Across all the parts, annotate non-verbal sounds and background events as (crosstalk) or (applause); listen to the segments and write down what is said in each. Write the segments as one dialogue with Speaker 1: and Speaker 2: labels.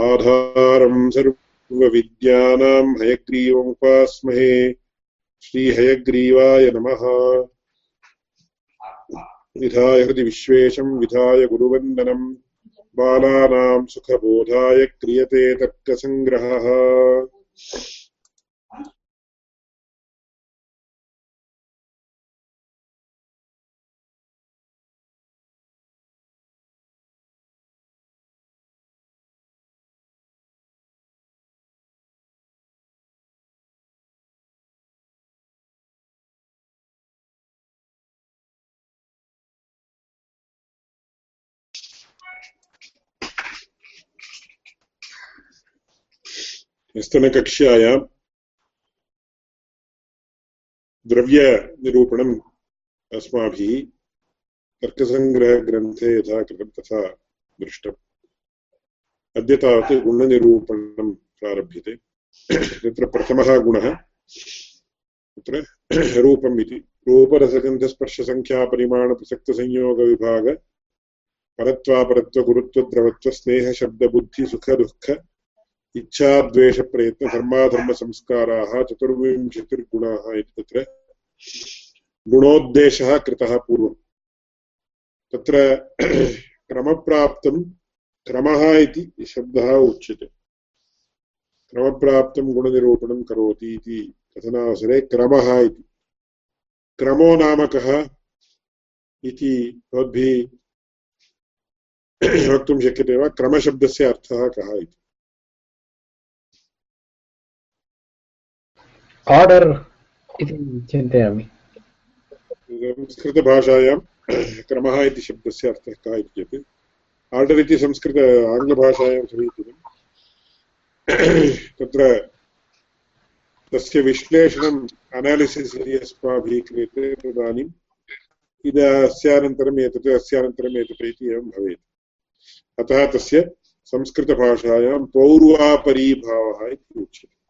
Speaker 1: आधारम् सर्वविद्यानाम् हयग्रीवमुपास्महे श्रीहयग्रीवाय नमः। विधाय हृदि विधाय गुरुवन्दनम् बालानाम् सुखबोधाय क्रियते तर्कसङ्ग्रहः। ह्यस्तनकक्ष्यायां द्रव्यनिरूपणम् अस्माभिः तर्कसङ्ग्रहग्रन्थे यथा कृतं तथा दृष्टम् अद्य तावत् गुणनिरूपणं प्रारभ्यते तत्र प्रथमः गुणः तत्र रूपम् इति रूपरसगन्धस्पर्शसङ्ख्यापरिमाणप्रसक्तसंयोगविभाग परत्वापरत्वगुरुत्वद्रवत्वस्नेहशब्दबुद्धिसुखदुःख इच्छाद्वेषप्रयत्नधर्माधर्मसंस्काराः चतुर्विंशतिर्गुणाः इति तत्र गुणोद्देशः कृतः पूर्वम्। तत्र क्रमप्राप्तं क्रमः इति शब्दः उच्यते। क्रमप्राप्तं गुणनिरूपणं करोति इति कथनावसरे क्रमः इति। क्रमो नाम कः इति भवद्भिः वक्तुं शक्यते वा? क्रमशब्दस्य अर्थः कः इति?
Speaker 2: आर्डर् इति चिन्तयामि
Speaker 1: संस्कृतभाषायां क्रमः इति शब्दस्य अर्थः कः इति चेत् आर्डर् इति संस्कृत, आङ्ग्लभाषायां समीचीनं। तत्र तस्य विश्लेषणम् अनालिसिस् यदि अस्माभिः क्रियते तदानीम् इद अस्यानन्तरम् एतत् अस्यानन्तरम् एतत् इति एवं भवेत्। अतः तस्य संस्कृतभाषायां पौर्वापरीभावः इति उच्यते।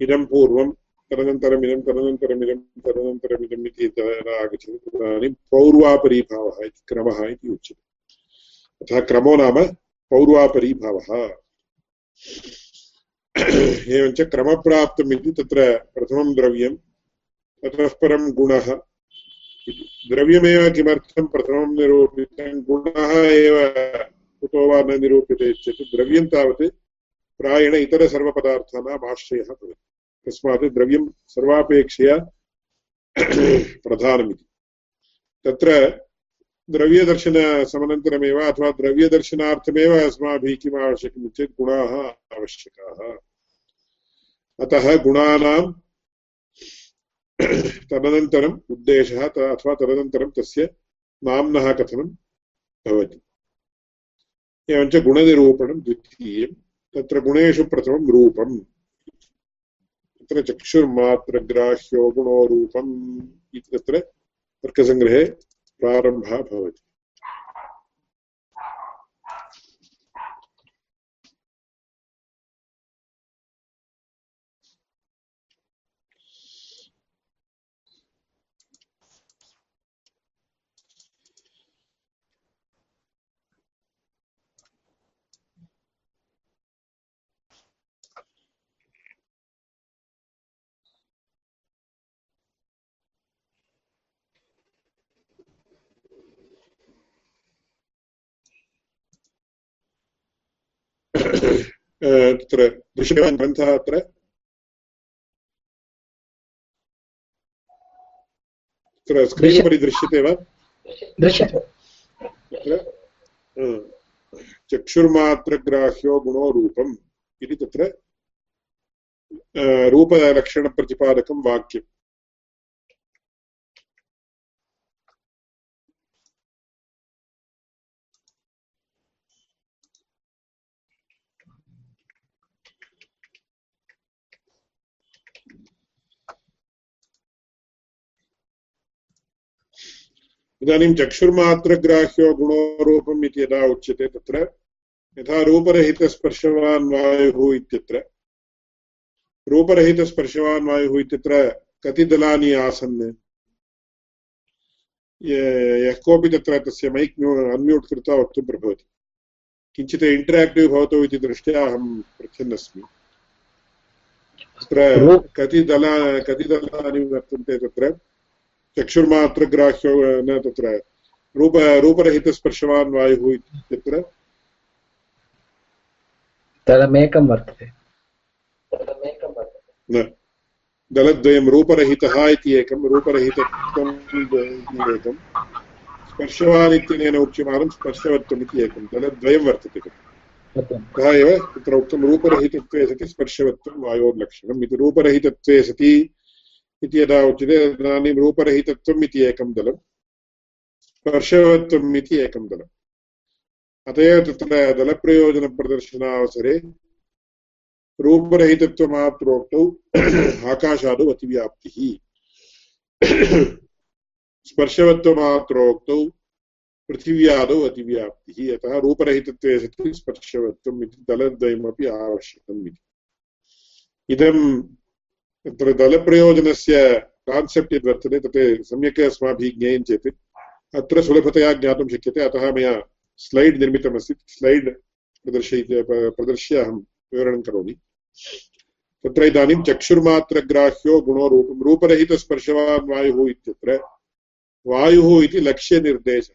Speaker 1: इदं पूर्वं तदनन्तरमिदं तदनन्तरमिदं तदनन्तरमिदम् इति यदा आगच्छति तदानीं पौर्वापरीभावः इति क्रमः इति उच्यते अतः क्रमो नाम पौर्वापरीभावः एवञ्च क्रमप्राप्तम् इति तत्र प्रथमं द्रव्यं ततः परं गुणः द्रव्यमेव किमर्थं प्रथमं निरूपितं गुणः एव कुतो वा न निरूप्यते चेत् द्रव्यं तावत् प्रायेण इतरसर्वपदार्थानाम् आश्रयः भवति। तस्मात् द्रव्यं सर्वापेक्षया प्रधानमिति। तत्र द्रव्यदर्शनसमनन्तरमेव अथवा द्रव्यदर्शनार्थमेव अस्माभिः किम् आवश्यकम् चेत् गुणाः आवश्यकाः। अतः गुणानां तदनन्तरम् उद्देशः अथवा तदनन्तरं तस्य नाम्नः कथनं भवति। एवञ्च गुणनिरूपणं द्वितीयं तत्र गुणेषु प्रथमं रूपम्। तत्र चक्षुर्मात्रग्राह्यो गुणो रूपम् इति तत्र तर्कसङ्ग्रहे प्रारम्भः भवति। तत्र दृश्यते ग्रन्थः अत्र। तत्र स्क्रीन् उपरि दृश्यते वा?
Speaker 2: दृश्यते।
Speaker 1: चक्षुर्मात्रग्राह्यो गुणो रूपम् इति तत्र रूपलक्षणप्रतिपादकं वाक्यम्। इदानीं चक्षुर्मात्रग्राह्यो गुणोरूपम् इति यदा उच्यते तत्र यथा रूपरहितस्पर्शवान् वायुः इत्यत्र। रूपरहितस्पर्शवान् वायुः इत्यत्र कति दलानि आसन्? यः कोऽपि तत्र तस्य मैक् अन्म्यूट् कृत्वा वक्तुं प्रभवति। किञ्चित् इण्टराक्टिव् भवतु इति दृष्ट्या अहं पृच्छन्नस्मि तत्र कति दला कति दलानि वर्तन्ते तत्र? चक्षुर्मात्रग्राह्यो न तत्र रूप रूपरहितस्पर्शवान् वायुः इत्यत्र
Speaker 2: दलमेकं वर्तते
Speaker 1: न दलद्वयं रूपरहितः इति एकं रूपरहितत्वम् एकं स्पर्शवान् इत्यनेन उच्यमानं स्पर्शवत्वम् इति एकं दलद्वयं वर्तते अतः एव तत्र उक्तं रूपरहितत्वे सति स्पर्शवत्वं वायोर्लक्षणम् इति रूपरहितत्वे सति इति यदा उच्यते तदानीं रूपरहितत्वम् इति एकं दलं स्पर्शवत्वम् इति एकं दलम्। अत एव तत्र दलप्रयोजनप्रदर्शनावसरे रूपरहितत्वमाप्रोक्तौ (clears throat) आकाशादौ अतिव्याप्तिः। (clears throat) स्पर्शवत्वमात्रोक्तौ पृथिव्यादौ अतिव्याप्तिः। यतः रूपरहितत्वे सति स्पर्शवत्वम् इति दलद्वयमपि आवश्यकम् इति। इदं तत्र दलप्रयोजनस्य कान्सेप्ट् यद् वर्तते तत् सम्यक् अस्माभिः ज्ञेयं चेत् अत्र सुलभतया ज्ञातुं शक्यते अतः मया स्लैड् निर्मितमस्ति स्लैड् प्रदर्शयित्वा प्रदर्श्य अहं विवरणं करोमि तत्र इदानीं चक्षुर्मात्रग्राह्यो गुणो रूपं रूपरहितस्पर्शवान् वायुः इत्यत्र वायुः इति लक्ष्यनिर्देशः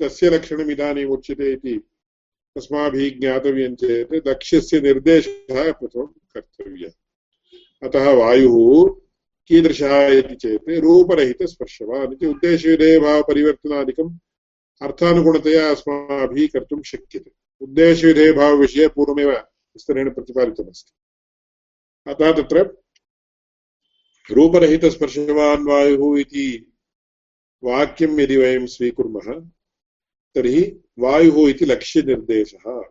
Speaker 1: तस्य लक्षणम् इदानीम् उच्यते इति अस्माभिः ज्ञातव्यं चेत् लक्ष्यस्य निर्देशः प्रथमं कर्तव्यः अतः वायुः कीदृशः इति चेत् रूपरहितस्पर्शवान् इति उद्देशविधेयभावपरिवर्तनादिकम् अर्थानुगुणतया अस्माभिः कर्तुं शक्यते। उद्देशविधेयभावविषये पूर्वमेव विस्तरेण प्रतिपादितमस्ति। अतः तत्र रूपरहितस्पर्शवान् वायुः इति वाक्यं यदि वयं स्वीकुर्मः, तर्हि वायुः इति लक्ष्यनिर्देशः।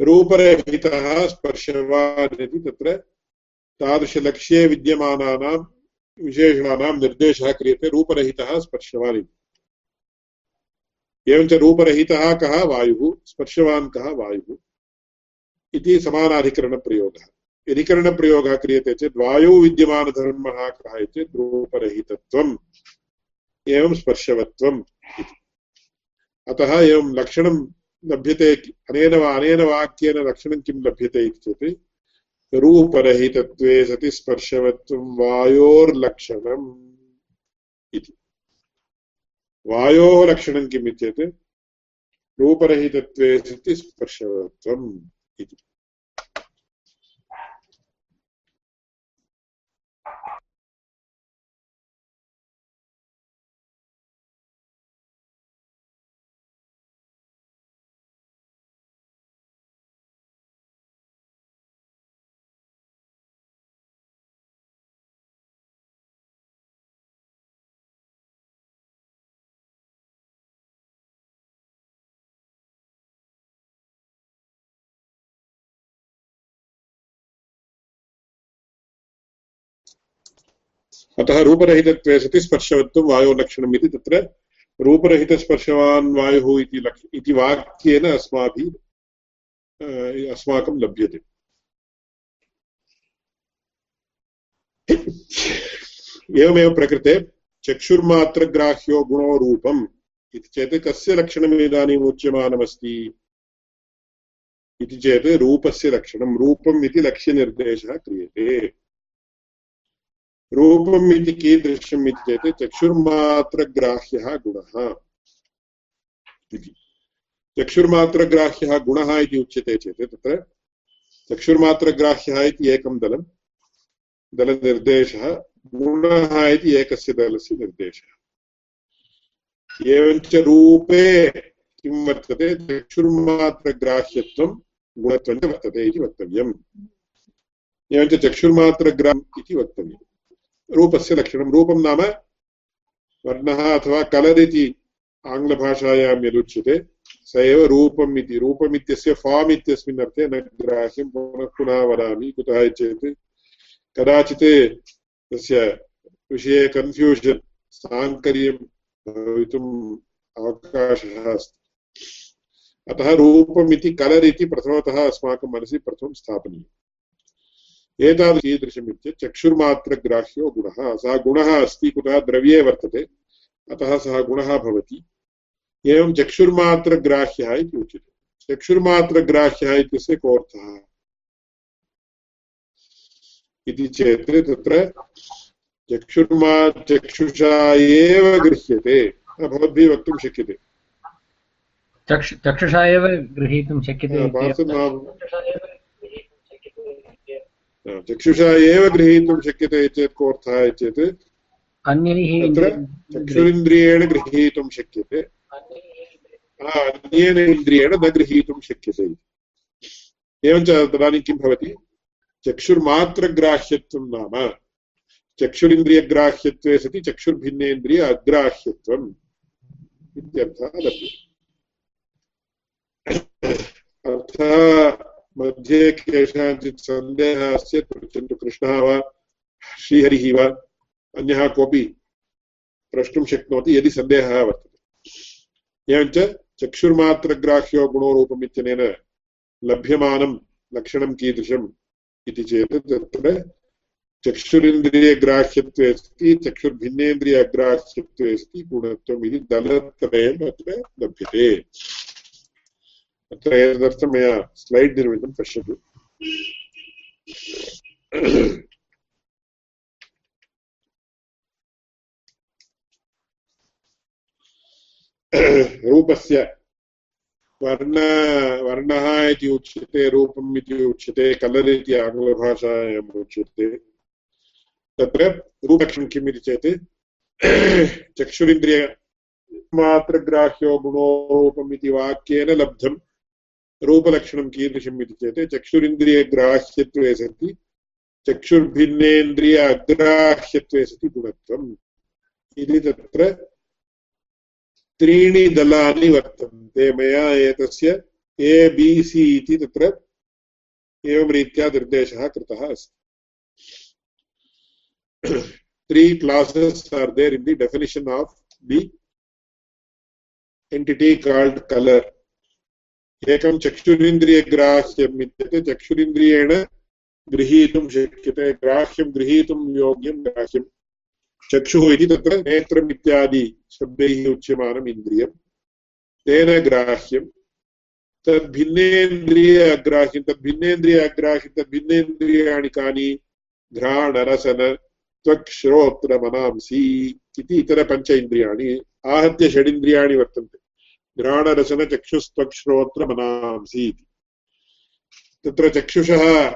Speaker 1: रूपरहितः स्पर्शवान् इति तत्र तादृशलक्ष्ये विद्यमानानां विशेषणानां निर्देशः क्रियते। रूपरहितः स्पर्शवान् इति एवञ्च रूपरहितः कः? वायुः। स्पर्शवान् कः? वायुः। इति समानाधिकरणप्रयोगः। अधिकरणप्रयोगः क्रियते चेत् वायौ विद्यमानधर्मः कः इति रूपरहितत्वम्। एवं स्पर्शवत्वम् इति। अतः एवं लक्षणं लभ्यते अनेन वा अनेन वाक्येन लक्षणं किं लभ्यते इति चेत् रूपरहितत्वे सति स्पर्शवत्वं वायोर्लक्षणम् इति। वायोः लक्षणं किम् इत्येत् रूपरहितत्वे सति स्पर्शवत्वम् इति। अतः रूपरहितत्वे सति स्पर्शवत्वं वायोर्लक्षणम् इति तत्र रूपरहितस्पर्शवान् वायुः इति लक् इति वाक्येन अस्माभिः अस्माकं लभ्यते। एवमेव प्रकृते चक्षुर्मात्रग्राह्यो गुणो रूपम् इति चेत् कस्य लक्षणम् इदानीम् उच्यमानमस्ति? इति चेत् रूपस्य लक्षणं रूपम् इति लक्ष्यनिर्देशः क्रियते। रूपम् इति कीदृशम् इति चेत् चक्षुर्मात्रग्राह्यः गुणः इति। चक्षुर्मात्रग्राह्यः गुणः इति उच्यते चेत् तत्र चक्षुर्मात्रग्राह्यः इति एकं दलं, दलनिर्देशः, गुणः इति एकस्य दलस्य निर्देशः। एवञ्च रूपे किं वर्तते? चक्षुर्मात्रग्राह्यत्वं गुणत्वं च वर्तते इति वक्तव्यम्। एवञ्च चक्षुर्मात्रग्राम् इति वक्तव्यम्। रूपस्य लक्षणं। रूपं नाम वर्णः अथवा कलर् इति आङ्ग्लभाषायां यदुच्यते, स एव रूपम् इति। रूपम् इत्यस्य फार्म् इत्यस्मिन् अर्थे न ग्राह्यं, पुनः पुनः वदामि, कुतः चेत् कदाचित् तस्य विषये कन्फ्यूषन् साङ्कर्यं भवितुम् अवकाशः अस्ति। अतः रूपम् इति, कलर् इति प्रथमतः अस्माकं मनसि प्रथमं स्थापनीयम्। एतादृश कीदृशम् इत्येतत् चक्षुर्मात्रग्राह्यो गुणः। सः गुणः अस्ति कुतः द्रव्ये वर्तते अतः सः गुणः भवति। एवं चक्षुर्मात्रग्राह्यः इति उच्यते। चक्षुर्मात्रग्राह्यः इत्यस्य कोऽर्थः इति चेत् तत्र चक्षुर्मा चक्षुषा एव गृह्यते। भवद्भिः वक्तुं शक्यते।
Speaker 2: चक्षुषा एव गृहीतुं शक्यते
Speaker 1: चक्षुषा एव गृहीतुं शक्यते चेत् कोऽर्थः चेत्
Speaker 2: अन्यैः
Speaker 1: तत्र चक्षुरिन्द्रियेण गृहीतुं शक्यते। अन्येन इन्द्रियेण न गृहीतुं शक्यते। एवञ्च तदानीं किं भवति? चक्षुर्मात्रग्राह्यत्वं नाम। चक्षुरिन्द्रियग्राह्यत्वे सति चक्षुर्भिन्नेन्द्रिय अग्राह्यत्वम् इत्यर्थः लभ्यते अर्थः मध्ये केषाञ्चित् सन्देहः अस्ति पृच्छन्तु कृष्णः वा, श्रीहरिः वा, अन्यः कोऽपि प्रष्टुं शक्नोति यदि सन्देहः वर्तते। एवञ्च चक्षुर्मात्रग्राह्यो गुणोरूपम् इत्यनेन लभ्यमानं लक्षणं कीदृशम् इति चेत् तत्र चक्षुरिन्द्रियग्राह्यत्वे अस्ति चक्षुर्भिन्नेन्द्रिय अग्राह्यत्वे अस्ति गुणत्वम् इति दलत्रयम् अत्र लभ्यते। अत्र एतदर्थं मया स्लैड् निर्मितं पश्यतु रूपस्य वर्ण, वर्णः इति उच्यते, रूपम् इति उच्यते, कलर् इति आङ्ग्लभाषायाम् उच्यते। तत्र किम् इति चेत् चक्षुरिन्द्रिय मात्रग्राह्यो गुणो रूपम् इति वाक्येन लब्धं रूपलक्षणं कीदृशम् इति चेत् चक्षुरिन्द्रियग्राह्यत्वे सति, चक्षुर्भिन्नेन्द्रिय अग्राह्यत्वे सति गुणत्वम्। इति तत्र त्रीणि दलानि वर्तन्ते। मया एतस्य ए बि सि इति तत्र एवं रीत्या निर्देशः कृतः अस्ति। Three are there in the definition of the entity called colour एकं चक्षुरिन्द्रियग्राह्यम् इत्युक्ते चक्षुरिन्द्रियेण गृहीतुं शक्यते, ग्राह्यं गृहीतुं योग्यं ग्राह्यं। चक्षुः इति तत्र नेत्रम् इत्यादि शब्दैः उच्यमानम् इन्द्रियं। तेन ग्राह्यं। तद्भिन्नेन्द्रिय अग्राह्यं तद्भिन्नेन्द्रिय अग्राह्यं तद्भिन्नेन्द्रियाणि कानि? घ्राणरसन त्वक्श्रोत्रमनांसि इति इतरपञ्च इन्द्रियाणि। आहत्य षडिन्द्रियाणि वर्तन्ते। घ्राणरसनचक्षुस्त्वक्श्रोत्रमनांसि इति तत्र चक्षुषः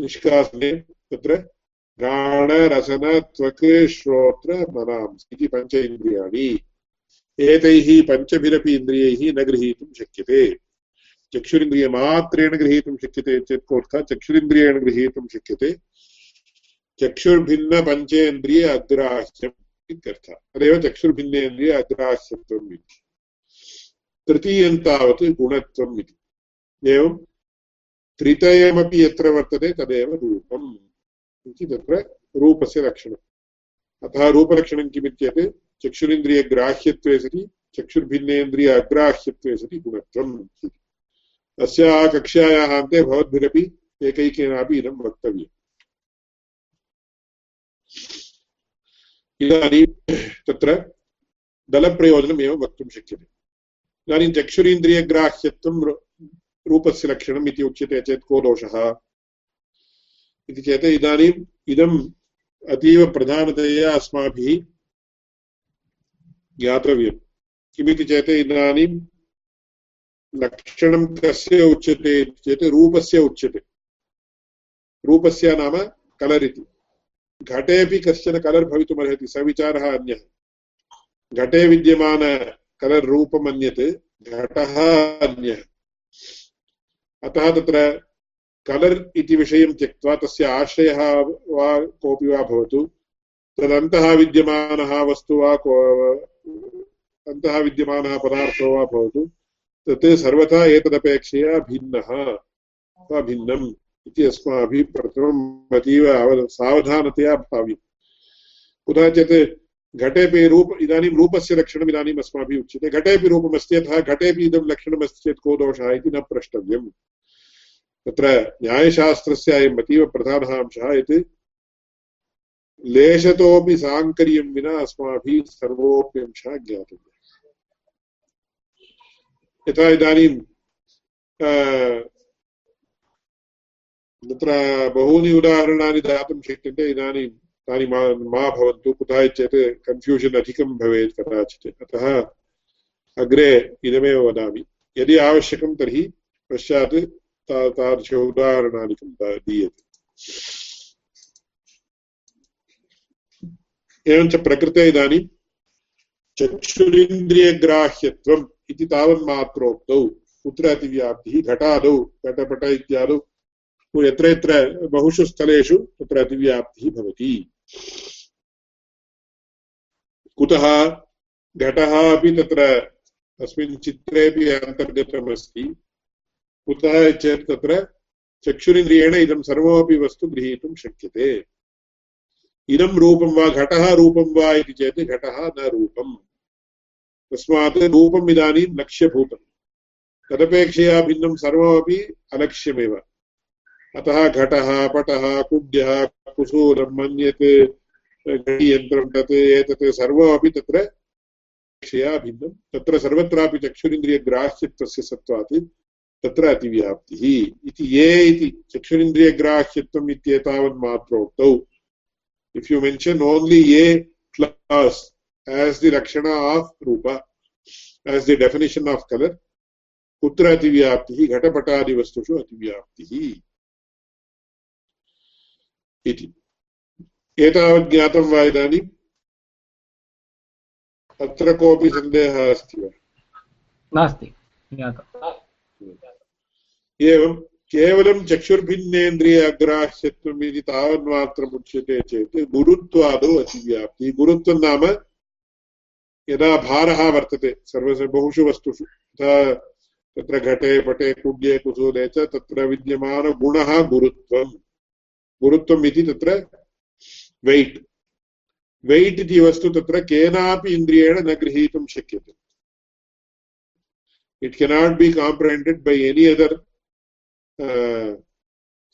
Speaker 1: निष्कासने तत्र घ्राणरसन त्वक् श्रोत्र मनांस् इति पञ्च इन्द्रियाणि एतैः पञ्चभिरपि इन्द्रियैः न गृहीतुं शक्यते। चक्षुरिन्द्रियमात्रेण गृहीतुं शक्यते चेत् कोऽर्थः? चक्षुरिन्द्रियेण गृहीतुं शक्यते। चक्षुर्भिन्नपञ्चेन्द्रिय अग्राह्यम् इत्यर्थः। तदेव चक्षुर्भिन्नेन्द्रिय अग्राह्यत्वम् इति। तृतीयं तावत् गुणत्वम् इति। एवं त्रितयमपि यत्र वर्तते तदेव रूपम् इति तत्र रूपस्य लक्षणम्। अतः रूपलक्षणं किमित्यत्? चक्षुरिन्द्रियग्राह्यत्वे सति, चक्षुर्भिन्नेन्द्रिय अग्राह्यत्वे सति गुणत्वम् इति। अस्याः कक्ष्यायाः अन्ते भवद्भिरपि एकैकेनापि इदं वक्तव्यम्। इदानीं तत्र दलप्रयोजनम् एव वक्तुं शक्यते। इदानीं चक्षुरीन्द्रियग्राह्यत्वं रूपस्य लक्षणम् इति उच्यते चेत् को दोषः? इति चेत् इदानीम् इदम् अतीव अस्माभिः ज्ञातव्यम् किमिति चेत् इदानीं लक्षणं कस्य उच्यते चेत् रूपस्य उच्यते। रूपस्य नाम कलर् इति। घटेपि कश्चन कलर् भवितुमर्हति स विचारः अन्यः। घटे विद्यमान कलर् रूपम् अन्यत् घटः अन्यः अतः तत्र कलर् इति विषयं त्यक्त्वा तस्य आश्रयः वा कोऽपि वा भवतु। तदन्तः विद्यमानः वस्तु वा को, अन्तः विद्यमानः पदार्थो वा भवतु। तत् सर्वथा एतदपेक्षया भिन्नः वा भिन्नम् इति अस्माभिः प्रथमम् अतीव सावधानतया भाव्यम्। कुतचित् घटेपि रूप, इदानीं रूपस्य लक्षणम् इदानीम् अस्माभिः उच्यते। घटेपि रूपमस्ति अतः घटेपि इदं लक्षणमस्ति चेत् को दोषः इति न प्रष्टव्यम्। तत्र न्यायशास्त्रस्य अयम् अतीव प्रधानः अंशः यत् लेशतोपि साङ्कर्यं विना अस्माभिः सर्वोऽपि अंशः ज्ञातव्यः यथा इदानीं तत्र बहूनि उदाहरणानि दातुं शक्यन्ते। इदानीं तानि मा मा भवन्तु कुतः चेत् कन्फ्यूषन् अधिकं भवेत् कदाचित्। अतः अग्रे इदमेव वदामि। यदि आवश्यकं तर्हि पश्चात् तादृश उदाहरणादिकं दीयते। एवञ्च प्रकृते इदानीं चक्षुरिन्द्रियग्राह्यत्वम् इति तावन्मात्रोक्तौ कुत्र अतिव्याप्तिः? घटादौ, घटपट इत्यादौ। यत्र यत्र बहुषु स्थलेषु तत्र अतिव्याप्तिः भवति। कुतः घटः अपि तत्र तस्मिन् चित्रेपि अन्तर्गतमस्ति। कुतः चेत् तत्र चक्षुरिन्द्रियेण इदं सर्वमपि वस्तु गृहीतुं शक्यते। इदं रूपं वा घटः रूपं वा इति चेत् घटः न रूपम्। तस्मात् रूपम् इदानीं लक्ष्यभूतम्। तदपेक्षया भिन्नं सर्वमपि अलक्ष्यमेव। अतः घटः, पटः, कुड्यः कुसूरम् अन्यत् घटीयन्त्रं तत् एतत् सर्वमपि तत्र अपेक्षया भिन्नं। तत्र सर्वत्रापि चक्षुरिन्द्रियग्राह्यत्वस्य सत्त्वात् तत्र अतिव्याप्तिः इति ये इति। चक्षुरिन्द्रियग्राह्यत्वम् इत्येतावन्मात्रोक्तौ इफ् यु मेन्शन् ओन्लि ये as the lakshana of rupa as the definition of color kutra ativyaptihi ghatapatadi vastushu ativyaptihi इति। एतावत् ज्ञातं वा इदानीम् अत्र कोऽपि सन्देहः अस्ति वा?
Speaker 2: नास्ति
Speaker 1: एवं केवलं चक्षुर्भिन्नेन्द्रिय अग्राह्यत्वम् इति तावन्मात्रम् उच्यते चेत् गुरुत्वादौ अतिव्याप्तिः। गुरुत्वं नाम यदा भारः वर्तते सर्वस्य बहुषु वस्तुषु यथा तत्र घटे पटे कुड्ये कुसूले च तत्र विद्यमानगुणः गुरुत्वम्। गुरुत्वम् इति तत्र वैट् वैट् इति वस्तु तत्र केनापि इन्द्रियेण न गृहीतुं शक्यते. It cannot be comprehended by any other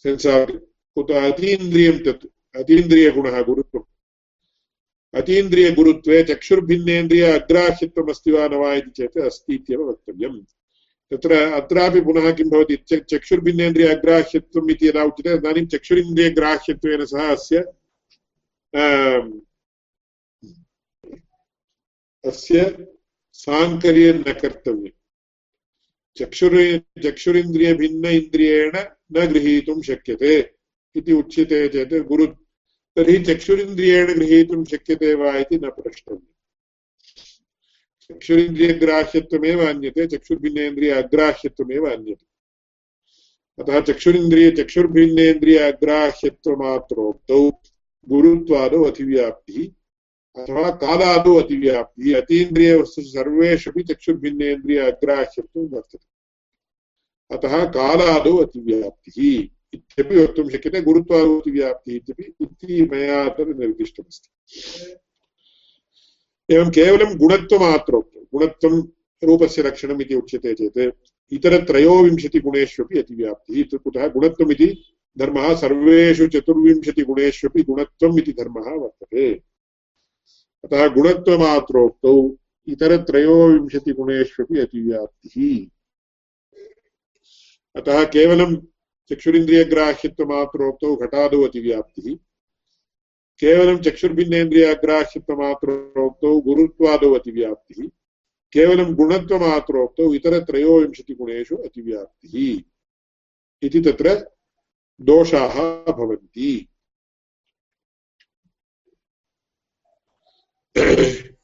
Speaker 1: sensor कुत अतीन्द्रियं तत् अतीन्द्रियगुणः गुरुत्वम् अतीन्द्रियगुरुत्वे चक्षुर्भिन्नेन्द्रिय अग्राह्यत्वमस्ति वा न वा इति चेत् अस्ति इत्येव वक्तव्यम् तत्र अत्रापि पुनः किं भवति चक्षुर्भिन्नेन्द्रिय अग्राह्यत्वम् इति यदा उच्यते तदानीं चक्षुरिन्द्रियग्राह्यत्वेन सह अस्य अस्य साङ्कर्यं न कर्तव्यम् चक्षुर् चक्षुरिन्द्रियभिन्न इन्द्रियेण न गृहीतुं शक्यते इति उच्यते चेत् गुरु तर्हि चक्षुरिन्द्रियेण गृहीतुं शक्यते वा इति न प्रष्टव्यम् चक्षुरिन्द्रियग्राह्यत्वमेव अन्यते चक्षुर्भिन्नेन्द्रिय अग्राह्यत्वमेव अन्यते अतः चक्षुरिन्द्रिय चक्षुर्भिन्नेन्द्रिय अग्राह्यत्वमात्रोक्तौ गुरुत्वादौ अतिव्याप्तिः, अथवा कालादौ अतिव्याप्तिः, अतीन्द्रियवस्तुषु सर्वेष्वपि चक्षुर्भिन्नेन्द्रिय अग्राह्यत्वं वर्तते। अतः कालादौ अतिव्याप्तिः इत्यपि वक्तुं शक्यते गुरुत्वारोतिव्याप्तिः इत्यपि इति मया तद् निर्दिष्टमस्ति। एवं केवलं गुणत्वमात्रोक्तं गुणत्वं रूपस्य लक्षणम् इति उच्यते चेत् इतरत्रयोविंशतिगुणेष्वपि अतिव्याप्तिः कुतः गुणत्वम् इति धर्मः, सर्वेषु चतुर्विंशतिगुणेष्वपि गुणत्वम् इति धर्मः वर्तते। अतः गुणत्वमात्रोक्तौ इतरत्रयोविंशतिगुणेष्वपि अतिव्याप्तिः। अतः केवलं चक्षुरिन्द्रियग्राह्यत्वमात्रोक्तौ घटादौ अतिव्याप्तिः। केवलं चक्षुर्भिन्नेन्द्रियाग्राह्यत्वमात्रोक्तौ गुरुत्वादौ अतिव्याप्तिः केवलं गुणत्वमात्रोक्तौ इतरत्रयोविंशतिगुणेषु अतिव्याप्तिः इति तत्र दोषाः भवन्ति।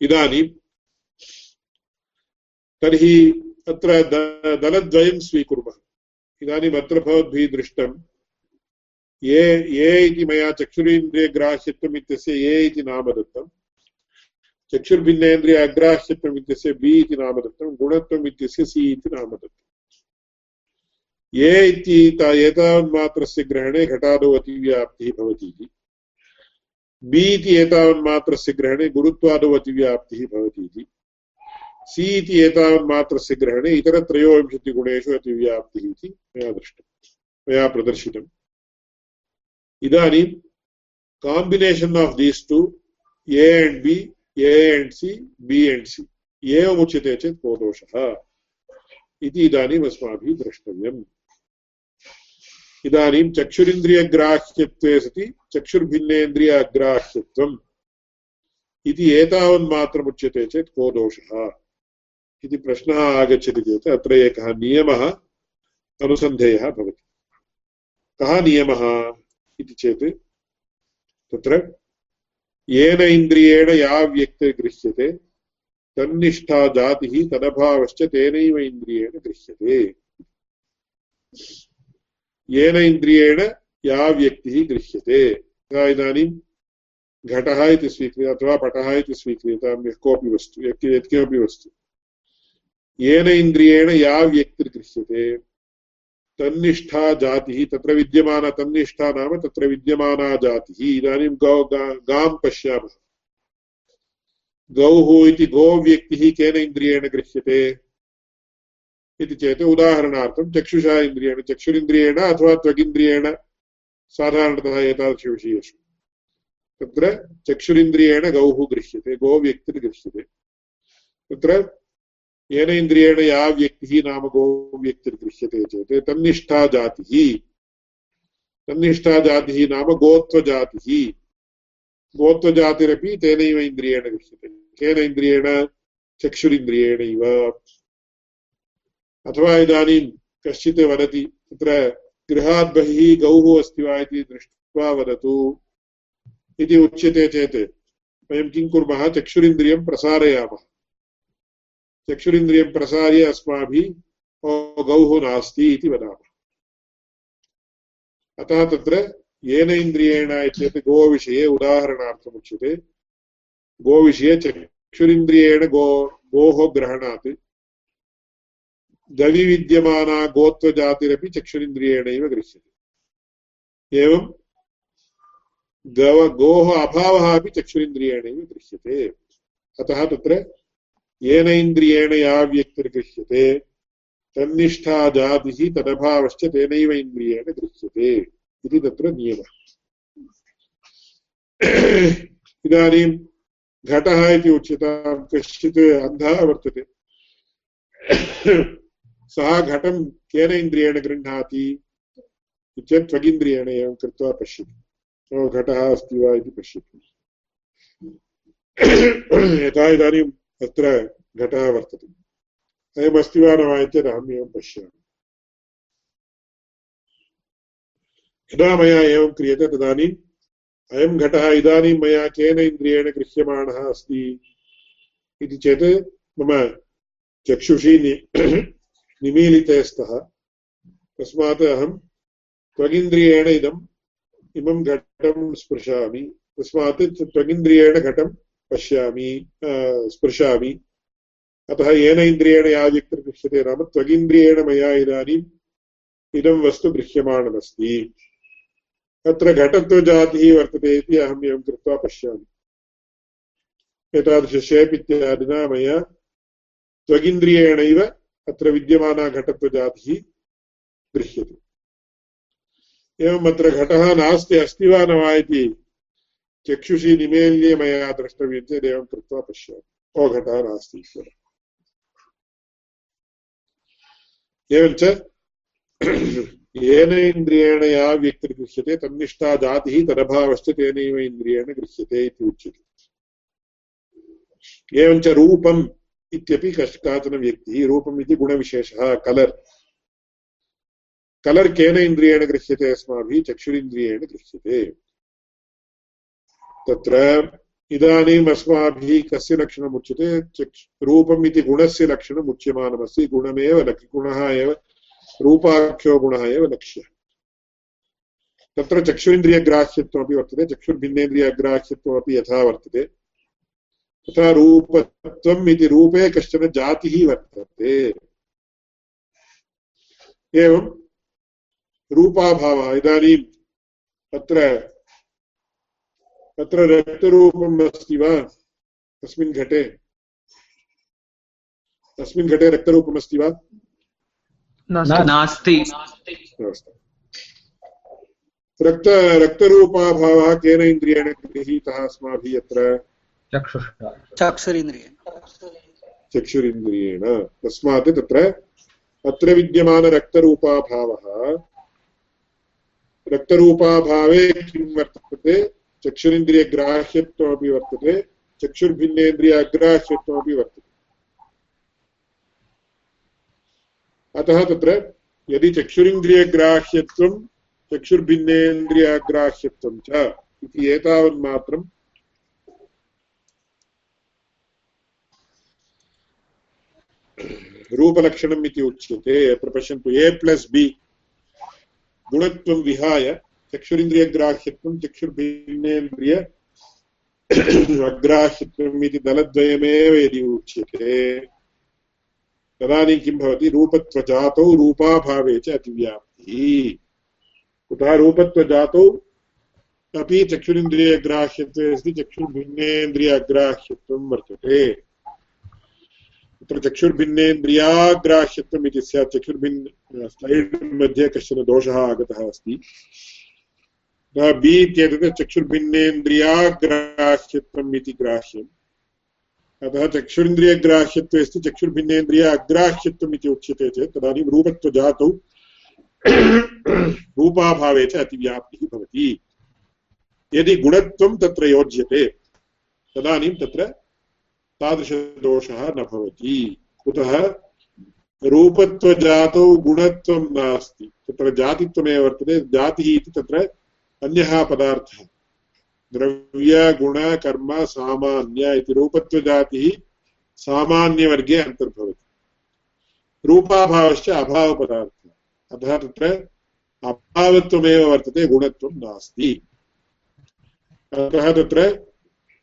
Speaker 1: इदानीं तर्हि अत्र दलद्वयं स्वीकुर्मः। इदानीम् अत्र भवद्भिः ये ये इति मया चक्षुरेन्द्रियग्राह्यत्वम् इत्यस्य ये इति नाम दत्तं चक्षुर्भिन्नेन्द्रिय अग्राह्यत्वम् इत्यस्य बि इति नाम दत्तं गुणत्वम् इत्यस्य सि इति नाम दत्तम् ये इति एतावन्मात्रस्य ग्रहणे घटादौ अतिव्याप्तिः भवति इति बि इति एतावन्मात्रस्य ग्रहणे गुरुत्वादौ अतिव्याप्तिः भवति इति सि इति एतावन्मात्रस्य ग्रहणे इतरत्रयोविंशतिगुणेषु अतिव्याप्तिः इति मया दृष्टं मया प्रदर्शितम्। इदानीं combination of these two A and B A and C B and सि एवमुच्यते चेत् को दोषः इति इदानीम् अस्माभिः द्रष्टव्यम्। इदानीं चक्षुरिन्द्रियग्राह्यत्वे सति चक्षुर्भिन्नेन्द्रिय अग्राह्यत्वम् इति एतावन्मात्रमुच्यते चेत् को दोषः इति प्रश्नः आगच्छति चेत् अत्र एकः नियमः, अनुसन्धेयः भवति। कः नियमः? इति चेत् तत्र येन इन्द्रियेण या व्यक्तिर्गृह्यते तन्निष्ठा जातिः तदभावश्च तेनैव इन्द्रियेण गृह्यते। येन इन्द्रियेण या व्यक्तिः गृह्यते। इदानीं घटः इति स्वीक्रियते अथवा पटः इति स्वीक्रियतां यः कोऽपि वस्तु यत्किमपि वस्तु। येन इन्द्रियेण या व्यक्तिर्गृह्यते। तन्निष्ठा जातिः, तत्र विद्यमाना तन्निष्ठा नाम तत्र विद्यमाना जातिः। इदानीं गौ गां पश्यामः। गौः इति गोव्यक्तिः केन इन्द्रियेण गृह्यते? इति चेत् उदाहरणार्थं चक्षुषा इन्द्रियेण, चक्षुरिन्द्रियेण अथवा त्वगिन्द्रियेण साधारणतः एतादृशविषयेषु। तत्र चक्षुरिन्द्रियेण गौः गृह्यते गोव्यक्तिर्गृह्यते तत्र येन इन्द्रियेण या व्यक्तिः नाम गो व्यक्तिर्दृश्यते चेत् तन्निष्ठा जातिः। तन्निष्ठा जातिः नाम गोत्वजातिः। गोत्वजातिरपि तेनैव इन्द्रियेण गृह्यते केन इन्द्रियेण चक्षुरिन्द्रियेणैव। अथवा इदानीं कश्चित् वदति, तत्र गृहात् बहिः गौः अस्ति वा इति दृष्ट्वा वदतु। इति उच्यते चेत्, वयं किं कुर्मः? चक्षुरिन्द्रियं प्रसारयामः। चक्षुरिन्द्रियं प्रसार्य अस्माभिः गौः नास्ति इति वदामः। अतः तत्र येन इन्द्रियेण इत्येतत् गोविषये उदाहरणार्थमुच्यते गोविषये चक्षुरिन्द्रियेण गो, गोः ग्रहणात्। गवि विद्यमाना गोत्वजातिरपि चक्षुरिन्द्रियेणैव गृह्यते। एवं गव, गोः अभावः अपि चक्षुरिन्द्रियेणैव गृह्यते। अतः तत्र येन या व्यक्तिर्गृह्यते तन्निष्ठा जातिः तदभावश्च तेनैव इन्द्रियेण गृह्यते इति तत्र नियमः। इदानीं घटः इति उच्यतां कश्चित् अन्धः वर्तते। सः घटं केन इन्द्रियेण गृह्णाति त्वगिन्द्रियेण एवं कृत्वा पश्यति। घटः अस्ति वा इति पश्यति। यथा इदानीं तत्र घटः वर्तते अयमस्ति वा न वा चेत् अहम् एवं पश्यामि यदा मया एवं क्रियते तदानीम् अयं घटः इदानीं मया केन इन्द्रियेण गृह्यमाणः अस्ति इति चेत् मम चक्षुषी नि निमीलिते स्तः तस्मात् अहं त्वगिन्द्रियेण इदम् इमं घटं स्पृशामि तस्मात् त्वगिन्द्रियेण घटं पश्यामि स्पृशामि अतः येन इन्द्रियेण या व्यक्तिर्गृह्यते नाम त्वगिन्द्रियेण मया इदानीम् इदं वस्तु गृह्यमाणमस्ति अत्र घटत्वजातिः वर्तते इति अहम् एवं कृत्वा पश्यामि। एतादृश शेप् इत्यादिना मया त्वगिन्द्रियेणैव अत्र विद्यमाना घटत्वजातिः गृह्यते एवम् अत्र घटः नास्ति, अस्ति वा न वा इति चक्षुषी निमेल्ये मया द्रष्टव्यं चेत् एवं कृत्वा पश्यामि ओ घटः नास्ति ईश्वर एवञ्च येन इन्द्रियेण या व्यक्तिर्गृह्यते तन्निष्ठा जातिः तदभावश्च तेनैव इन्द्रियेण गृह्यते इति उच्यते एवञ्च रूपम् इत्यपि कश् काचन व्यक्तिः रूपम् इति गुणविशेषः कलर् कलर् केन इन्द्रियेण गृह्यते अस्माभिः चक्षुरिन्द्रियेण गृह्यते तत्र इदानीम् अस्माभिः कस्य लक्षणम् उच्यते? रूपम् इति गुणस्य लक्षणम् उच्यमानमस्ति। गुणमेव गुणः एव, रूपाख्यो गुणः एव लक्ष्यः। तत्र चक्षुरिन्द्रियग्राह्यत्वमपि वर्तते। चक्षुर्भिन्नेन्द्रियग्राह्यत्वमपि यथा वर्तते। तथा रूपत्वम् इति रूपे कश्चन जातिः वर्तते। एवं रूपाभावः इदानीं तत्र तत्र रक्तरूपम् अस्ति वा? तस्मिन् घटे। तस्मिन् घटे रक्तरूपम् अस्ति वा?
Speaker 3: नास्ति।
Speaker 1: रक्त रक्तरूपाभावः केन इन्द्रियेण गृहीतः अस्माभिः अत्र?
Speaker 4: चक्षुरिन्द्रियेण।
Speaker 1: चक्षुरिन्द्रियेण। तस्मात् तत्र अत्र विद्यमानरक्तरूपाभावः रक्तरूपाभावे किं वर्तते? चक्षुरिन्द्रियग्राह्यत्वमपि वर्तते। चक्षुर्भिन्नेन्द्रिय अग्राह्यत्वमपि वर्तते। अतः तत्र यदि चक्षुरिन्द्रियग्राह्यत्वं चक्षुर्भिन्नेन्द्रियाग्राह्यत्वं च इति एतावन्मात्रं रूपलक्षणम् इति उच्यते। अत्र पश्यन्तु ए प्लस् बि गुणत्वं विहाय चक्षुरिन्द्रियग्राह्यत्वं, चक्षुर्भिन्नेन्द्रिय अग्राह्यत्वम् इति दलद्वयमेव यदि उच्यते, तदानीं किं भवति? रूपत्वजातौ रूपाभावे च अतिव्याप्तिः। कुतः रूपत्वजातौ? अपि चक्षुरिन्द्रियग्राह्यत्वे अस्ति चक्षुर्भिन्नेन्द्रिय अग्राह्यत्वं वर्तते। तत्र चक्षुर्भिन्नेन्द्रियाग्राह्यत्वम् इति स्यात् चक्षुर्भिन् स्लैड् मध्ये कश्चन दोषः आगतः अस्ति। बि इत्येतत् चक्षुर्भिन्नेन्द्रियाग्राह्यत्वम् इति ग्राह्यम्। अतः चक्षुरिन्द्रियग्राह्यत्वे अस्ति चक्षुर्भिन्नेन्द्रिय अग्राह्यत्वम् इति उच्यते चेत् तदानीं रूपत्वजातौ (coughs) रूपाभावे च अतिव्याप्तिः भवति। यदि गुणत्वं तत्र योज्यते, तदानीं तत्र तादृशदोषः न भवति। कुतः? रूपत्वजातौ गुणत्वं नास्ति। तत्र जातित्वमेव वर्तते। जातिः इति तत्र अन्यः पदार्थः। द्रव्यगुणकर्म सामान्य इति रूपत्वजातिः सामान्यवर्गे अन्तर्भवति। रूपाभावश्च अभावपदार्थः। अतः तत्र अभावत्वमेव वर्तते, गुणत्वं नास्ति। अतः तत्र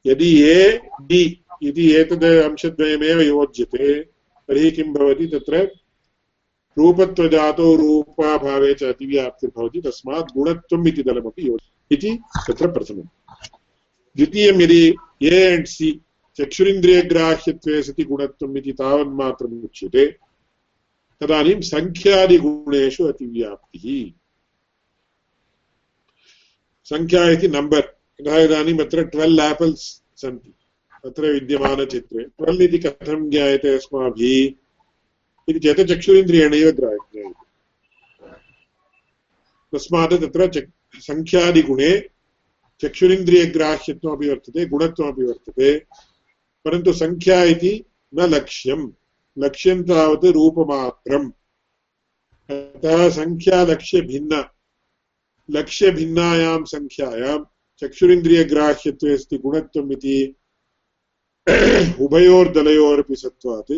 Speaker 1: यदि ए डि इति एतद् अंशद्वयमेव योज्यते, तर्हि किं भवति तत्र रूपत्वजातौ रूपाभावे च अतिव्याप्तिर्भवति तस्मात् गुणत्वम् इति दलमपि योज्यते। इति तत्र द्वितीयं यदि ए एण्ड् सि चक्षुरिन्द्रियग्राह्यत्वे सति गुणत्वम् इति तावन्मात्रम् उच्यते तदानीं सङ्ख्यादिगुणेषु अतिव्याप्तिः। सङ्ख्या इति नम्बर्। अतः इदानीम् अत्र ट्वेल् आपल्स् सन्ति। अत्र विद्यमानचित्रे। ट्वेल् इति कथं ज्ञायते अस्माभिः? इति चेत् चक्षुरिन्द्रियेणैव ज्ञायते तस्मात् तत्र सङ्ख्यादिगुणे चक्षुरिन्द्रियग्राह्यत्वमपि वर्तते गुणत्वमपि वर्तते परन्तु सङ्ख्या इति न लक्ष्यं लक्ष्यं तावत् रूपमात्रम् अतः सङ्ख्यालक्ष्यभिन्न लक्ष्यभिन्नायां सङ्ख्यायां चक्षुरिन्द्रियग्राह्यत्वे अस्ति गुणत्वम् इति उभयोर्दलयोरपि सत्त्वात्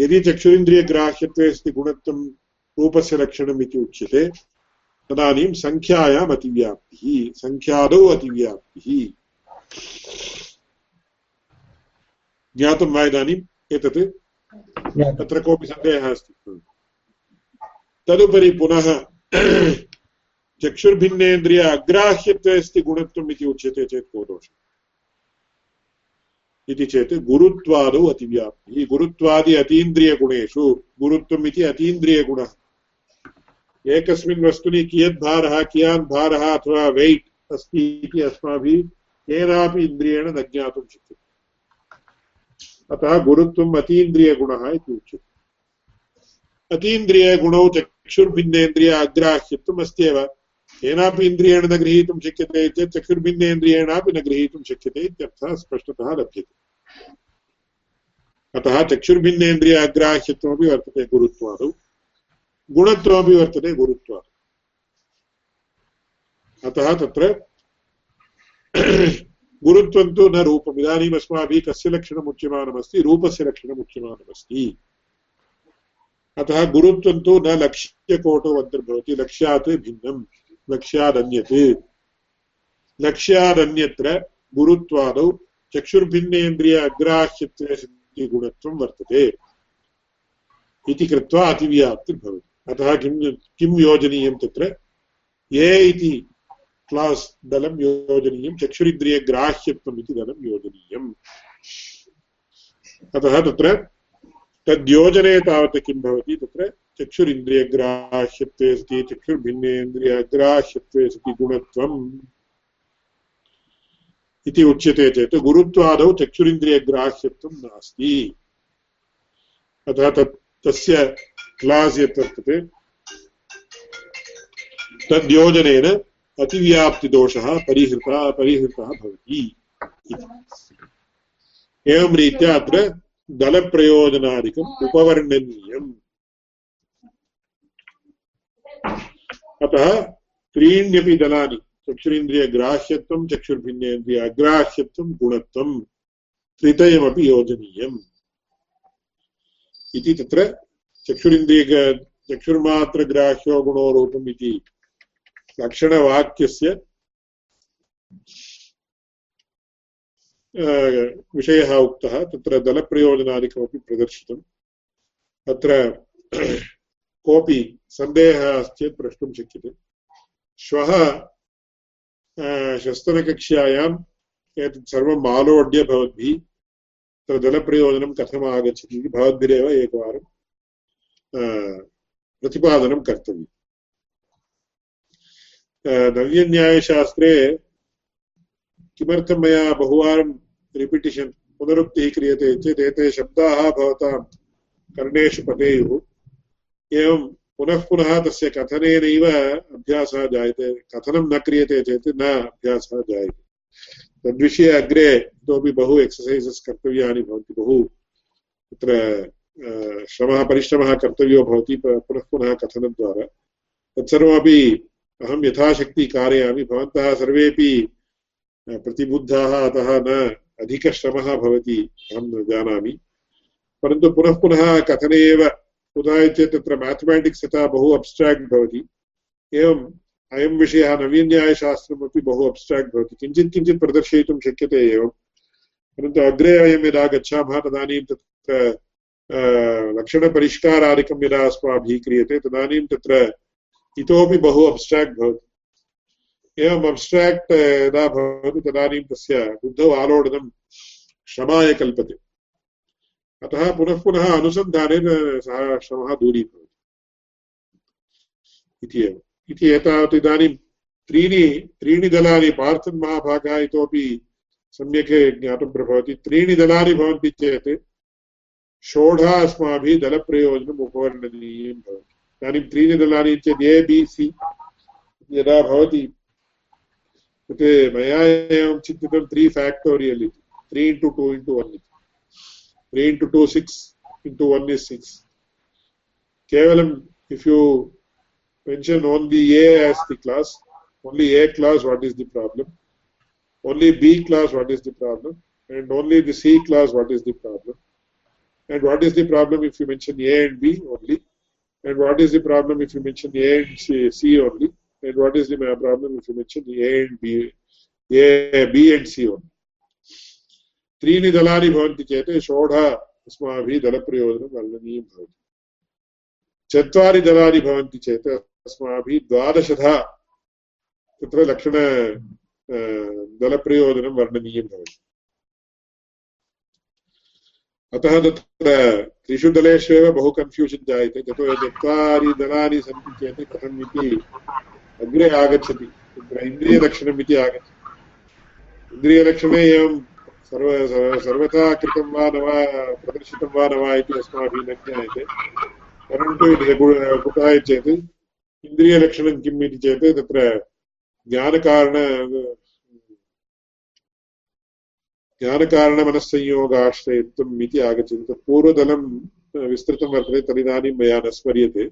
Speaker 1: यदि चक्षुरिन्द्रियग्राह्यत्वे अस्ति गुणत्वं रूपस्य लक्षणम् इति उच्यते तदानीं सङ्ख्यायाम् अतिव्याप्तिः सङ्ख्यादौ अतिव्याप्तिः। ज्ञातं वा इदानीम् एतत्? तत्र कोऽपि सन्देहः अस्ति? तदुपरि पुनः चक्षुर्भिन्नेन्द्रिय अग्राह्यत्वे अस्ति गुणत्वम् इति उच्यते चेत् को दोषः इति चेत् गुरुत्वादौ अतिव्याप्तिः। गुरुत्वादि अतीन्द्रियगुणेषु गुरुत्वम् इति अतीन्द्रियगुणः। एकस्मिन् वस्तुनि कियत् भारः, कियान् भारः अथवा वेय्ट् अस्ति इति अस्माभिः केनापि इन्द्रियेण न ज्ञातुं शक्यते। अतः गुरुत्वम् अतीन्द्रियगुणः इति उच्यते। अतीन्द्रियगुणौ चक्षुर्भिन्नेन्द्रिय अग्राह्यत्वम् अस्त्येव। केनापि इन्द्रियेण न गृहीतुं शक्यते चेत् चक्षुर्भिन्नेन्द्रियेणापि न गृहीतुं शक्यते इत्यर्थः स्पष्टतः लभ्यते। अतः चक्षुर्भिन्नेन्द्रिय अग्राह्यत्वमपि वर्तते गुरुत्वादौ। गुणत्वमपि वर्तते गुरुत्वात् अतः तत्र गुरुत्वं तु न रूपम्। इदानीम् अस्माभिः कस्य लक्षणम् उच्यमानमस्ति? रूपस्य लक्षणम् उच्यमानमस्ति। अतः गुरुत्वं तु न लक्ष्यकोटो अन्तर्भवति। लक्ष्यात् भिन्नं लक्ष्यादन्यत् लक्ष्यादन्यत्र गुरुत्वादौ चक्षुर्भिन्नेन्द्रिय अग्राह्यत्वे गुणत्वं वर्तते। इति कृत्वा अतिव्याप्तिर्भवति अतः किं किं योजनीयं तत्र? ए इति क्लास् दलं योजनीयं, चक्षुरिन्द्रियग्राह्यत्वम् इति दलं योजनीयम्। अतः तत्र तद्योजने तावत् किं भवति? तत्र चक्षुरिन्द्रियग्राह्यत्वे सति चक्षुर्भिन्नेन्द्रियग्राह्यत्वे सति गुणत्वम् इति उच्यते चेत् गुरुत्वादौ चक्षुरिन्द्रियग्राह्यत्वं नास्ति। अतः तत् तस्य क्लास् यत् वर्तते तद्योजनेन अतिव्याप्तिदोषः परिहृतः परिहृतः भवति एवं रीत्या अत्र दलप्रयोजनादिकम् उपवर्णनीयम्। अतः त्रीण्यपि दलानि, चक्षुरिन्द्रियग्राह्यत्वं, चक्षुर्भिन्नेन्द्रिय अग्राह्यत्वं गुणत्वं त्रितयमपि योजनीयम्। इति तत्र चक्षुरिन्द्रिय चक्षुर्मात्रग्राह्यो गुणो रूपम् इति लक्षणवाक्यस्य विषयः उक्तः। तत्र दलप्रयोजनादिकमपि प्रदर्शितम्। अत्र कोऽपि सन्देहः अस्ति चेत् प्रष्टुं शक्यते। श्वः श्वस्तनकक्ष्यायाम् एतत् सर्वम् आलोड्य भवद्भिः, तत्र दलप्रयोजनं कथम् आगच्छति इति भवद्भिरेव एकवारं प्रतिपादनं कर्तव्यम्। नव्यन्यायशास्त्रे किमर्थं मया बहुवारं रिपिटिशन्, पुनरुक्तिः क्रियते चेत् एते शब्दाः भवतां कर्णेषु पतेयुः। एवं पुनः पुनः तस्य कथनेनैव अभ्यासः जायते। कथनं न क्रियते चेत् न अभ्यासः जायते। तद्विषये अग्रे इतोपि बहु एक्ससैसस् कर्तव्यानि भवन्ति। बहु तत्र श्रमः, परिश्रमः कर्तव्यो भवति पुनः पुनः कथनद्वारा तत्सर्वमपि अहं यथाशक्ति कारयामि। भवन्तः सर्वेपि प्रतिबुद्धाः, अतः न अधिकश्रमः भवति, अहं जानामि। परन्तु पुनः पुनः कथने एव कुतः चेत् तत्र मेथमेटिक्स् यथा बहु अब्स्ट्राक्ट् भवति। एवम् अयं विषयः नवीन्यायशास्त्रमपि बहु अब्स्ट्राक्ट् भवति। किञ्चित् किञ्चित् प्रदर्शयितुं शक्यते एवं। परन्तु अग्रे वयं यदा गच्छामः तदानीं तत्र लक्षणपरिष्कारादिकं यदा अस्माभिः क्रियते, तदानीं तत्र इतोपि बहु अब्स्ट्राक्ट् भवति। एवम् अब्स्ट्राक्ट् यदा भवति तदानीं तस्य बुद्धौ आलोडनं श्रमाय कल्पते। अतः पुनः पुनः अनुसन्धानेन सः श्रमः दूरीभवति। इति एव। इति एतावत् इदानीं त्रीणि त्रीणि दलानि पार्थन् महाभागः इतोपि सम्यक् ज्ञातुं प्रभवति। त्रीणि दलानि भवन्ति चेत् षोढा अस्माभिः दलप्रयोजनम् उपवर्णनीयं भवति। इदानीं त्रीणि दलानि चेत् ए बि सि यदा भवति, तत् मया एवं चिन्तितं त्री फेक्टोरियल् इति। त्री इण्टु टु इण्टु वन् इति। 3 into 2 6 into 1 is 6. Kevalam, if you mention only A as the class, only A class, what is the problem? Only B class, what is the problem? And only the C class, what is the problem? And what is the problem if you mention A and B only? And what is the problem if you mention A and C, C only? And what is the problem if you mention A and B, A, B and C only? त्रीणि दलानि भवन्ति चेत् षोढ अस्माभिः दलप्रयोजनं वर्णनीयं भवति। चत्वारि दलानि भवन्ति चेत् अस्माभिः द्वादशधा तत्र लक्षण दलप्रयोजनं वर्णनीयं भवति। अतः तत्र त्रिषु दलेषु एव बहु कन्फ्यूषन् जायते, यतो चत्वारि दलानि सन्ति चेत् कथम् इति अग्रे आगच्छति, तत्र इन्द्रियलक्षणम् इति आगच्छति। इन्द्रियलक्षणे एवं सर्व सर्वथा कृतं वा न वा प्रदर्शितं वा न वा इति अस्माभिः न ज्ञायते। परन्तु कुतः चेत्, इन्द्रियलक्षणं किम् इति चेत् तत्र ज्ञानकारण, ज्ञानकारणमनस्संयोगाश्रयत्वम् इति आगच्छति। तत् विस्तृतं वर्तते तदिदानीं मया न स्मर्यते।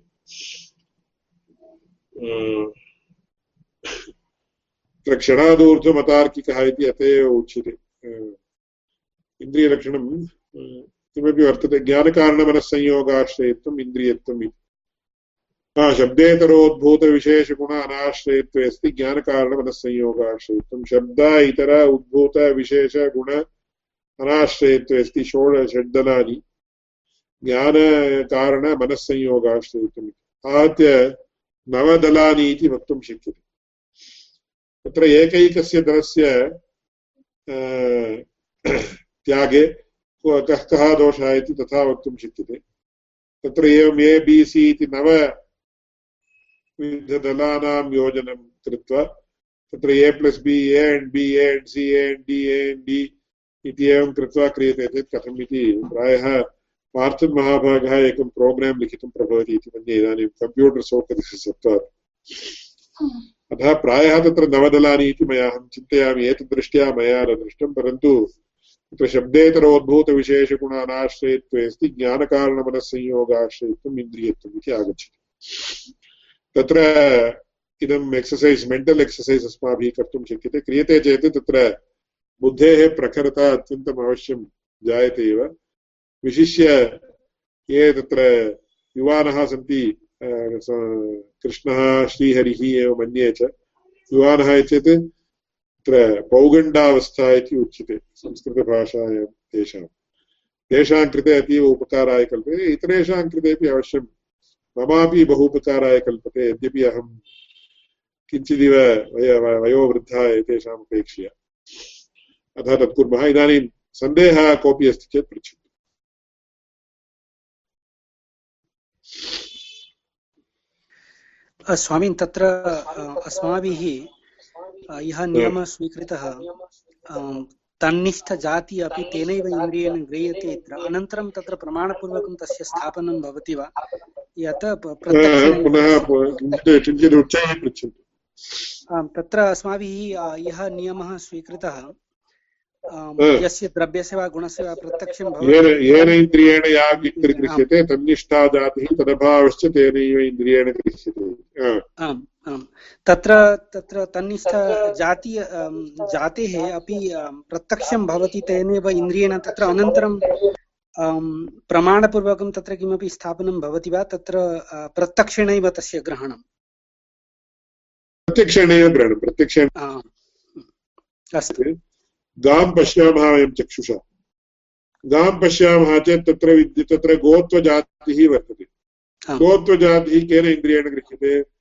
Speaker 1: क्षणादूर्ध्वमतार्किकः इति अत एव उच्यते इन्द्रियलक्षणं किमपि वर्तते ज्ञानकारणमनस्संयोगाश्रयत्वम् इन्द्रियत्वम् इति शब्देतरोद्भूतविशेषगुण अनाश्रयत्वे अस्ति ज्ञानकारणमनस्संयोगाश्रयत्वं शब्द इतर उद्भूतविशेषगुण अनाश्रयत्वे अस्ति षोड षड्दलानि ज्ञानकारणमनस्संयोगाश्रयत्वम् आहत्य नवदलानि इति वक्तुं शक्यते तत्र एकैकस्य दलस्य त्यागे कः कः दोषः इति तथा वक्तुं शक्यते। तत्र एवम् ए, बि, सि इति नव विविधदलानां योजनं कृत्वा तत्र A plus B, A and B, A and C, A and D, A and डि इति एवं कृत्वा क्रियते चेत् कथम् इति प्रायः पार्थन् महाभागः एकं प्रोग्राम् लिखितुं प्रभवति इति मन्ये इदानीं कम्प्यूटर् सौकर्यस्य सत्त्वात् अतः प्रायः तत्र नवदलानि इति मया अहं चिन्तयामि एतद्दृष्ट्या मया न दृष्टं, परन्तु तत्र शब्देतरोद्भूतविशेषगुणानाश्रयत्वे अस्ति ज्ञानकारणमनस्संयोगाश्रयत्वम्, इन्द्रियत्वम् इति आगच्छति। तत्र इदम् एक्ससैस् मेण्टल् एक्ससैस् अस्माभिः कर्तुं शक्यते। क्रियते चेत् तत्र बुद्धेः प्रखरता अत्यन्तम् अवश्यं जायते एव। विशिष्य ये तत्र युवानः सन्ति कृष्णः, श्रीहरिः एव मन्ये च। युवानः चेत् तत्र पौगण्डावस्था इति उच्यते, संस्कृतभाषायां तेषां। तेषां कृते अतीव उपकाराय कल्पते। इतरेषां कृतेपि अवश्यं। ममापि बहु उपकाराय कल्पते, यद्यपि अहं किञ्चिदिव वय वयोवृद्धा एतेषाम् अपेक्षया। अतः तत् कुर्मः इदानीं सन्देहः कोऽपि अस्ति चेत् पृच्छतु।
Speaker 3: स्वामिन्, तत्र अस्माभिः यः नियमः स्वीकृतः तन्निष्ठजाति अपि तेनैव इन्द्रियेण गृह्यते इति अनन्तरं तत्र प्रमाणपूर्वकं तस्य स्थापनं भवति वा? यत् तत्र अस्माभिः यः नियमः स्वीकृतः यस्य द्रव्यस्य वा गुणस्य वा प्रत्यक्षं
Speaker 1: येन इन्द्रियेण या गृह्यते तन्निष्ठा जातिः तदभावश्च तेनैव इन्द्रियेण गृह्यते।
Speaker 3: आम्। तत्र तत्र तन्निष्ठ जाति जातेः अपि प्रत्यक्षं भवति तेनैव इन्द्रियेण तत्र अनन्तरं प्रमाणपूर्वकं तत्र किमपि स्थापनं भवति वा? तत्र प्रत्यक्षेणैव तस्य ग्रहणं
Speaker 1: प्रत्यक्षेणैव ग्रहणं प्रत्यक्षेण
Speaker 3: अस्तु।
Speaker 1: गां पश्यामः वयं चक्षुषा। गां पश्यामः चेत् तत्र तत्र गोत्वजातिः वर्तते। गोत्वजातिः केन इन्द्रियेण गृह्यते?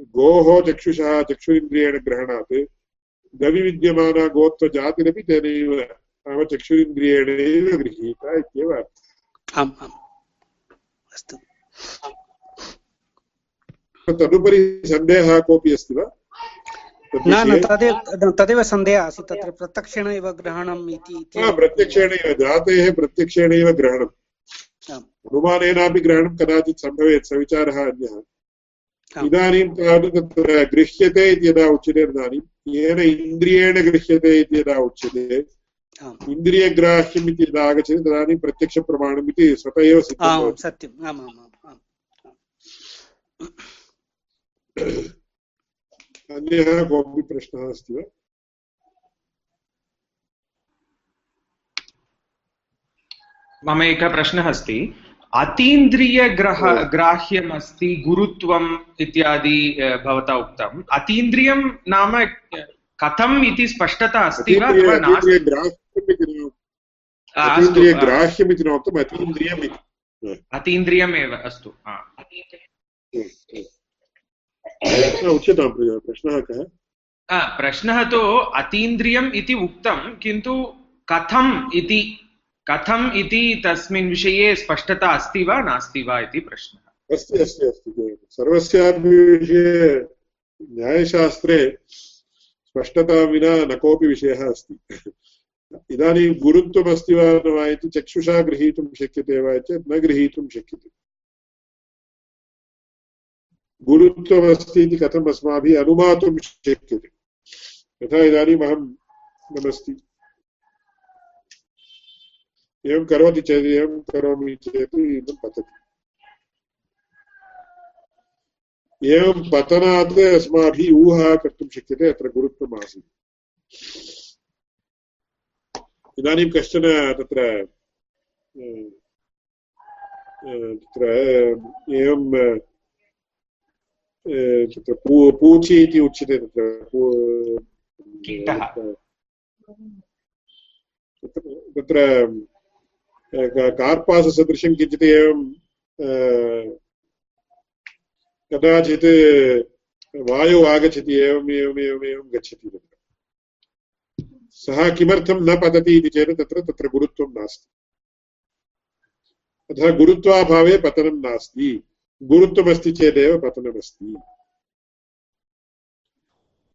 Speaker 1: गोः चक्षुषः चक्षुरिन्द्रियेण ग्रहणात्। गविविद्यमाना गोत्वजातिरपि तेनैव नाम चक्षुरिन्द्रियेणैव गृहीता इत्येव तदुपरि सन्देहः कोऽपि अस्ति वा?
Speaker 3: न न तदेव तदेव सन्देहः आसीत् तत्र प्रत्यक्षेण एव ग्रहणम् इति
Speaker 1: प्रत्यक्षेणैव जातेः प्रत्यक्षेणैव ग्रहणम्। अनुमानेनापि ग्रहणं कदाचित् सम्भवेत् सविचारः अन्यः। इदानीं तावत् तत्र गृह्यते इति यदा उच्यते तदानीं येन इन्द्रियेण गृह्यते इति यदा उच्यते इन्द्रियग्राह्यम् इति यदा आगच्छति तदानीं प्रत्यक्षप्रमाणम् इति स्वत एव
Speaker 3: सत्यम् आम् आम् आम्
Speaker 1: अन्यः कोऽपि प्रश्नः अस्ति वा
Speaker 4: मम एकः प्रश्नः अस्ति अतीन्द्रियग्रह ग्राह्यमस्ति गुरुत्वम् इत्यादि भवता उक्तम्। अतीन्द्रियं नाम कथम् इति स्पष्टता अस्ति वा? अथवा नास्ति?
Speaker 1: ग्राह्यम् इति नोक्तम् अतीन्द्रियम् इति।
Speaker 4: अतीन्द्रियमेव अस्तु
Speaker 1: उच्यतां प्रश्नः कः?
Speaker 4: प्रश्नः तु अतीन्द्रियम् इति उक्तं किन्तु कथम् इति कथम् इति तस्मिन् विषये स्पष्टता अस्ति वा नास्ति वा इति प्रश्नः।
Speaker 1: अस्ति अस्ति अस्ति सर्वस्यापि विषये न्यायशास्त्रे स्पष्टता विना न कोऽपि विषयः अस्ति। इदानीं गुरुत्वमस्ति वा न वा इति चक्षुषा गृहीतुं शक्यते वा चेत् न गृहीतुं शक्यते। गुरुत्वमस्ति इति कथम् अस्माभिः अनुमातुं शक्यते। यथा इदानीम् अहं नमस्ति। एवं करोति चेत् एवं करोमि चेत् इदं पतति। एवं पतनात् अस्माभिः ऊहा कर्तुं शक्यते अत्र गुरुत्वम् आसीत् इदानीं कश्चन तत्र तत्र एवं तत्र पू पूची इति उच्यते तत्र तत्र कार्पाससदृशं किञ्चित् एवं कदाचित् वायु आगच्छति, एवम् एवम् एवम्, एवं गच्छति तत्र। सः किमर्थं न पतति इति चेत् तत्र तत्र गुरुत्वं नास्ति। अतः गुरुत्वाभावे पतनं नास्ति। गुरुत्वमस्ति चेदेव पतनमस्ति।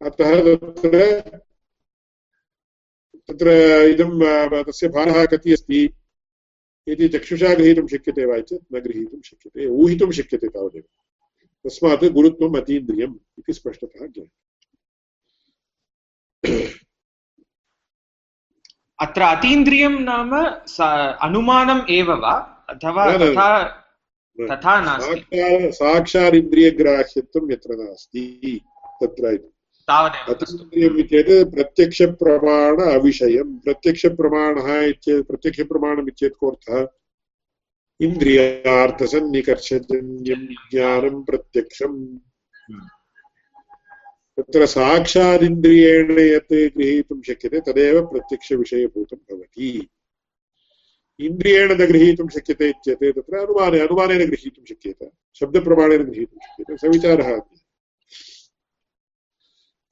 Speaker 1: अतः तत्र तत्र इदं, तस्य भारः कति अस्ति? यदि चक्षुषा गृहीतुं शक्यते वा चेत् न गृहीतुं शक्यते ऊहितुं शक्यते तावदेव। तस्मात् गुरुत्वम् अतीन्द्रियम् इति स्पष्टतः ज्ञायते।
Speaker 4: अत्र अतीन्द्रियं नाम अनुमानम् एव वा? अथवा तथा तथा नास्ति?
Speaker 1: साक्षादिन्द्रियग्राह्यत्वं यत्र नास्ति तत्र अतीन्द्रियम् चेत् प्रत्यक्षप्रमाण अविषयं प्रत्यक्षप्रमाणः इत्येतत् प्रत्यक्षप्रमाणम् इत्येतत् कोऽर्थः इन्द्रियार्थसन्निकर्षजन्यं ज्ञानं प्रत्यक्षम्। तत्र साक्षादिन्द्रियेण यत् गृहीतुं शक्यते तदेव प्रत्यक्षविषयभूतं भवति। इन्द्रियेण न गृहीतुं शक्यते इत्येते तत्र अनुमाने अनुमानेन गृहीतुं शक्यते शब्दप्रमाणेन गृहीतुं शक्यते स विचारः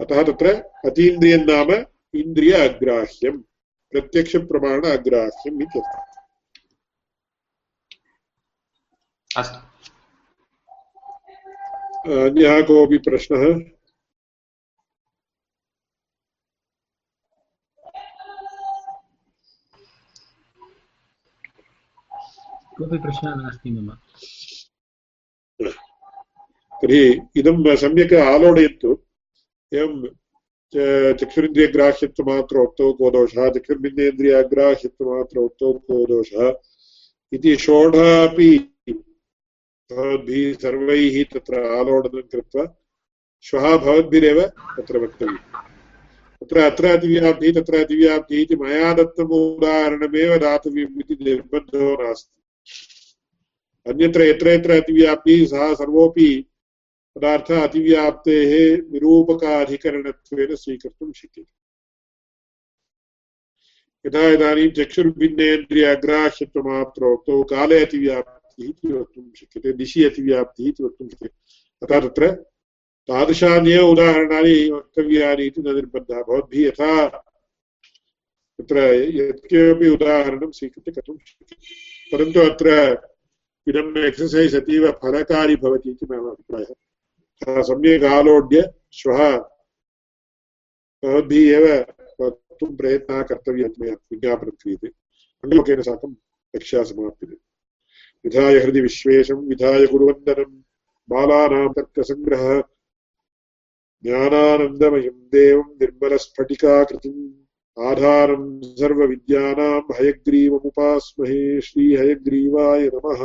Speaker 1: अतः तत्र अतीन्द्रियं नाम इन्द्रिय अग्राह्यं प्रत्यक्षप्रमाण अग्राह्यम् इत्यर्थः
Speaker 4: अस्तु।
Speaker 1: अन्यः कोऽपि प्रश्नः?
Speaker 2: कोऽपि प्रश्नः नास्ति मम।
Speaker 1: तर्हि इदं सम्यक् आलोडयन्तु। एवं चक्षुरिन्द्रियग्राह्यत्वमात्रोक्तौ को दोषः चक्षुर्बिन्देन्द्रियग्राह्यत्वमात्रोक्तौ को दोषः इति षोडः भवद्भिः सर्वैः तत्र आलोडनं कृत्वा श्वः भवद्भिरेव तत्र वक्तव्यम् तत्र अत्र अतिव्याप्तिः तत्र अतिव्याप्तिः इति मया दत्तम् उदाहरणमेव दातव्यम् इति निर्बन्धो नास्ति अन्यत्र यत्र यत्र अतिव्याप्तिः सः सर्वोऽपि पदार्थः अतिव्याप्तेः निरूपकाधिकरणत्वेन स्वीकर्तुं शक्यते। यथा इदानीं काले अतिव्याप्तिः इति वक्तुं शक्यते, दिशि अतिव्याप्तिः इति वक्तुं शक्यते। अतः तत्र तादृशान्येव उदाहरणानि वक्तव्यानि इति न निर्बन्धः। भवद्भिः यथा तत्र यत्किमपि उदाहरणं स्वीकृत्य कर्तुं शक्यते। परन्तु अत्र इदम् अतीव फलकारी भवति इति मम अभिप्रायः। सम्यक् आलोड्य श्वः भवद्भिः एव वक्तुं प्रयत्नः कर्तव्यः मया विज्ञापनं क्रियते अङ्गलोकेन साकं कक्षा समाप्यते विधाय हृदि विश्वेशं विधाय गुरुवन्दनं बालानां तर्कसङ्ग्रहः ज्ञानानन्दमयं देवं निर्मलस्फटिकाकृतिम् आधारं सर्वविद्यानां हयग्रीवमुपास्महे श्रीहयग्रीवाय नमः